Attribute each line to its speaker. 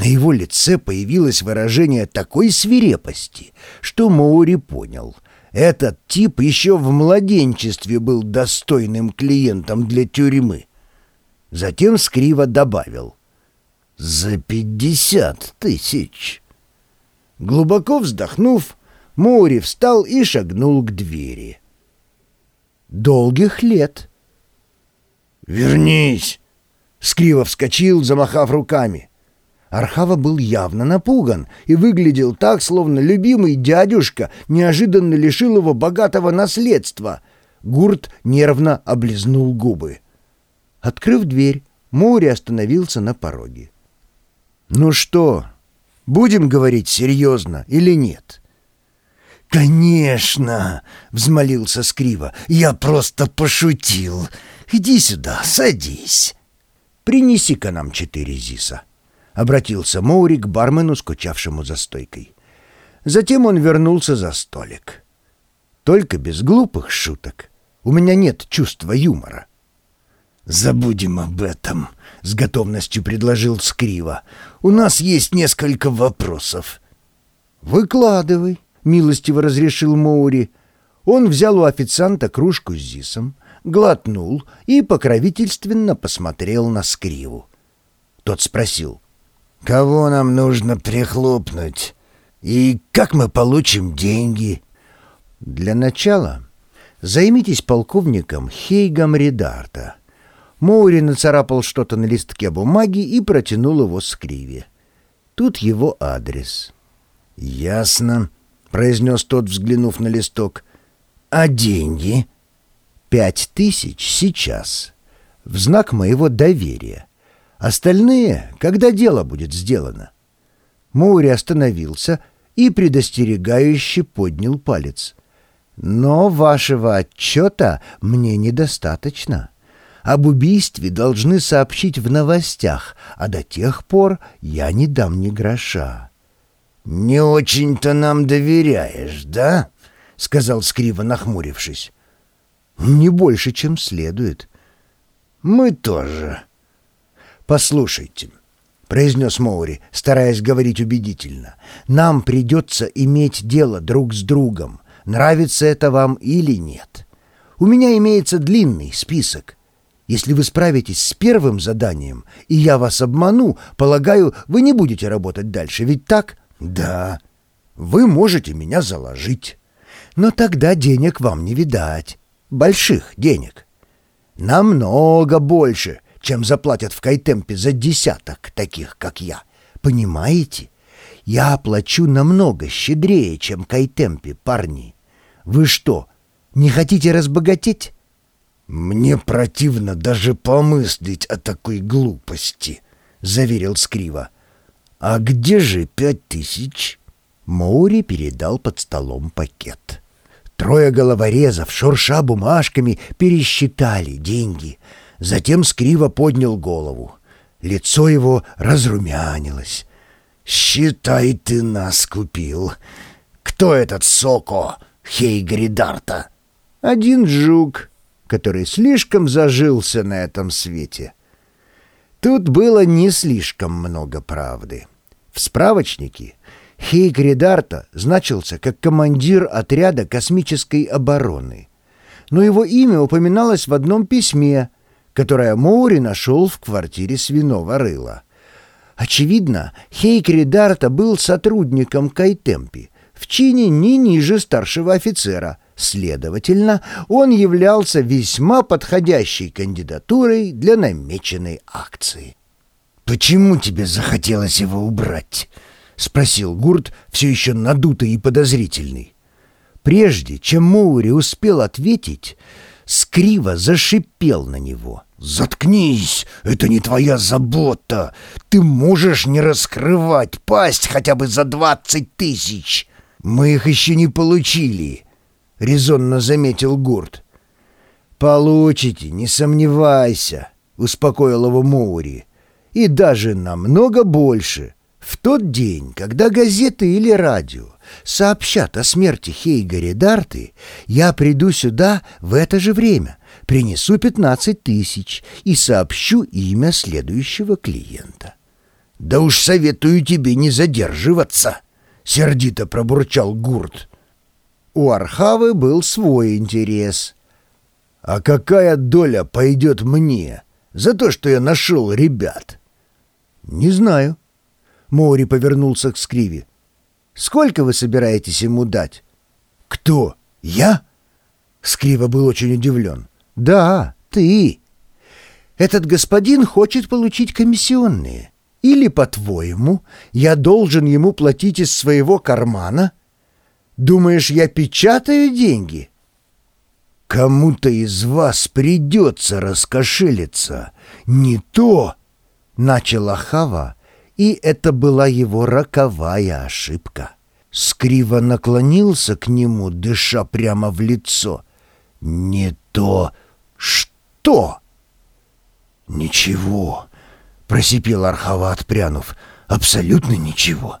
Speaker 1: На его лице появилось выражение такой свирепости, что Моури понял. Этот тип еще в младенчестве был достойным клиентом для тюрьмы. Затем скриво добавил. «За пятьдесят тысяч!» Глубоко вздохнув, Моури встал и шагнул к двери. «Долгих лет!»
Speaker 2: «Вернись!»
Speaker 1: Скриво вскочил, замахав руками. Архава был явно напуган и выглядел так, словно любимый дядюшка неожиданно лишил его богатого наследства. Гурт нервно облизнул губы. Открыв дверь, Моури остановился на пороге. «Ну что, будем говорить серьезно или нет?»
Speaker 2: «Конечно!» — взмолился Скрива. «Я просто пошутил. Иди сюда, садись».
Speaker 1: «Принеси-ка нам четыре зиса», — обратился Моури к бармену, скучавшему за стойкой. Затем он вернулся за столик. «Только без глупых шуток. У меня нет чувства юмора».
Speaker 2: «Забудем об этом», — с готовностью предложил Скрива. «У нас есть несколько вопросов».
Speaker 1: «Выкладывай», — милостиво разрешил Моури. Он взял у официанта кружку с зисом, глотнул и покровительственно посмотрел на Скриву. Тот спросил,
Speaker 2: «Кого нам нужно прихлопнуть? И как мы получим деньги?»
Speaker 1: «Для начала займитесь полковником Хейгом Редарта». Моури нацарапал что-то на листке бумаги и протянул его Скриве. Тут его адрес.
Speaker 2: «Ясно», — произнес тот, взглянув на листок. «А деньги?»
Speaker 1: Пять тысяч сейчас. В знак моего доверия. Остальные, когда дело будет сделано. Моури остановился и предостерегающе поднял палец. Но вашего отчета мне недостаточно. Об убийстве должны сообщить в новостях, а до тех пор я не дам ни гроша.
Speaker 2: «Не очень-то нам доверяешь, да?» — сказал Скриво, нахмурившись.
Speaker 1: Не больше, чем следует.
Speaker 2: Мы тоже.
Speaker 1: Послушайте, произнес Моури, стараясь говорить убедительно. Нам придется иметь дело друг с другом, нравится это вам или нет. У меня имеется длинный список. Если вы справитесь с первым заданием, и я вас обману, полагаю, вы не будете работать дальше, ведь так?
Speaker 2: Да.
Speaker 1: Вы можете меня заложить. Но тогда денег вам не видать больших денег. Намного больше, чем заплатят в Кайтемпе за десяток таких, как я. Понимаете? Я плачу намного щедрее, чем Кайтемпе, парни. Вы что, не хотите разбогатеть?
Speaker 2: Мне противно даже помыслить о такой глупости, заверил Скрива. А где же пять тысяч?
Speaker 1: Моури передал под столом пакет. Трое головорезов, шурша бумажками, пересчитали деньги. Затем скриво поднял голову. Лицо его разрумянилось.
Speaker 2: «Считай, ты нас купил. Кто этот Соко, Хейгридарта?»
Speaker 1: «Один жук, который слишком зажился на этом свете». Тут было не слишком много правды. В справочнике Хейгридарта значился как командир отряда космической обороны. Но его имя упоминалось в одном письме, которое Моури нашел в квартире свиного рыла. Очевидно, Хейгридарта был сотрудником Кайтемпи, в чине не ниже старшего офицера. Следовательно, он являлся весьма подходящей кандидатурой для намеченной акции.
Speaker 2: «Почему тебе захотелось его убрать?»
Speaker 1: — спросил Гурт, все еще надутый и подозрительный. Прежде чем Моури успел ответить, Скриво зашипел на него.
Speaker 2: «Заткнись! Это не твоя забота! Ты можешь не раскрывать пасть хотя бы за двадцать тысяч!»
Speaker 1: «Мы их еще не получили», — резонно заметил Гурт. «Получите, не сомневайся», — успокоил его Моури. «И даже намного больше». В тот день, когда газеты или радио сообщат о смерти Хейгари Дарты, я приду сюда в это же время, принесу 15 тысяч и сообщу имя следующего клиента.
Speaker 2: «Да уж советую тебе не задерживаться», — сердито пробурчал Гурт.
Speaker 1: У Архавы был свой интерес.
Speaker 2: «А какая доля пойдет мне за то, что я нашел ребят?»
Speaker 1: «Не знаю». Мори повернулся к Скриве. «Сколько вы собираетесь ему дать?»
Speaker 2: «Кто? Я?» Скрива был очень удивлен.
Speaker 1: «Да, ты. Этот господин хочет получить комиссионные. Или, по-твоему, я должен ему платить из своего кармана? Думаешь, я печатаю деньги?»
Speaker 2: «Кому-то из вас придется раскошелиться. Не то!» — начала Хава, и это была его роковая ошибка. Скриво наклонился к нему, дыша прямо в лицо. «Не то что?» «Ничего», — просипел Архава, отпрянув. «Абсолютно ничего.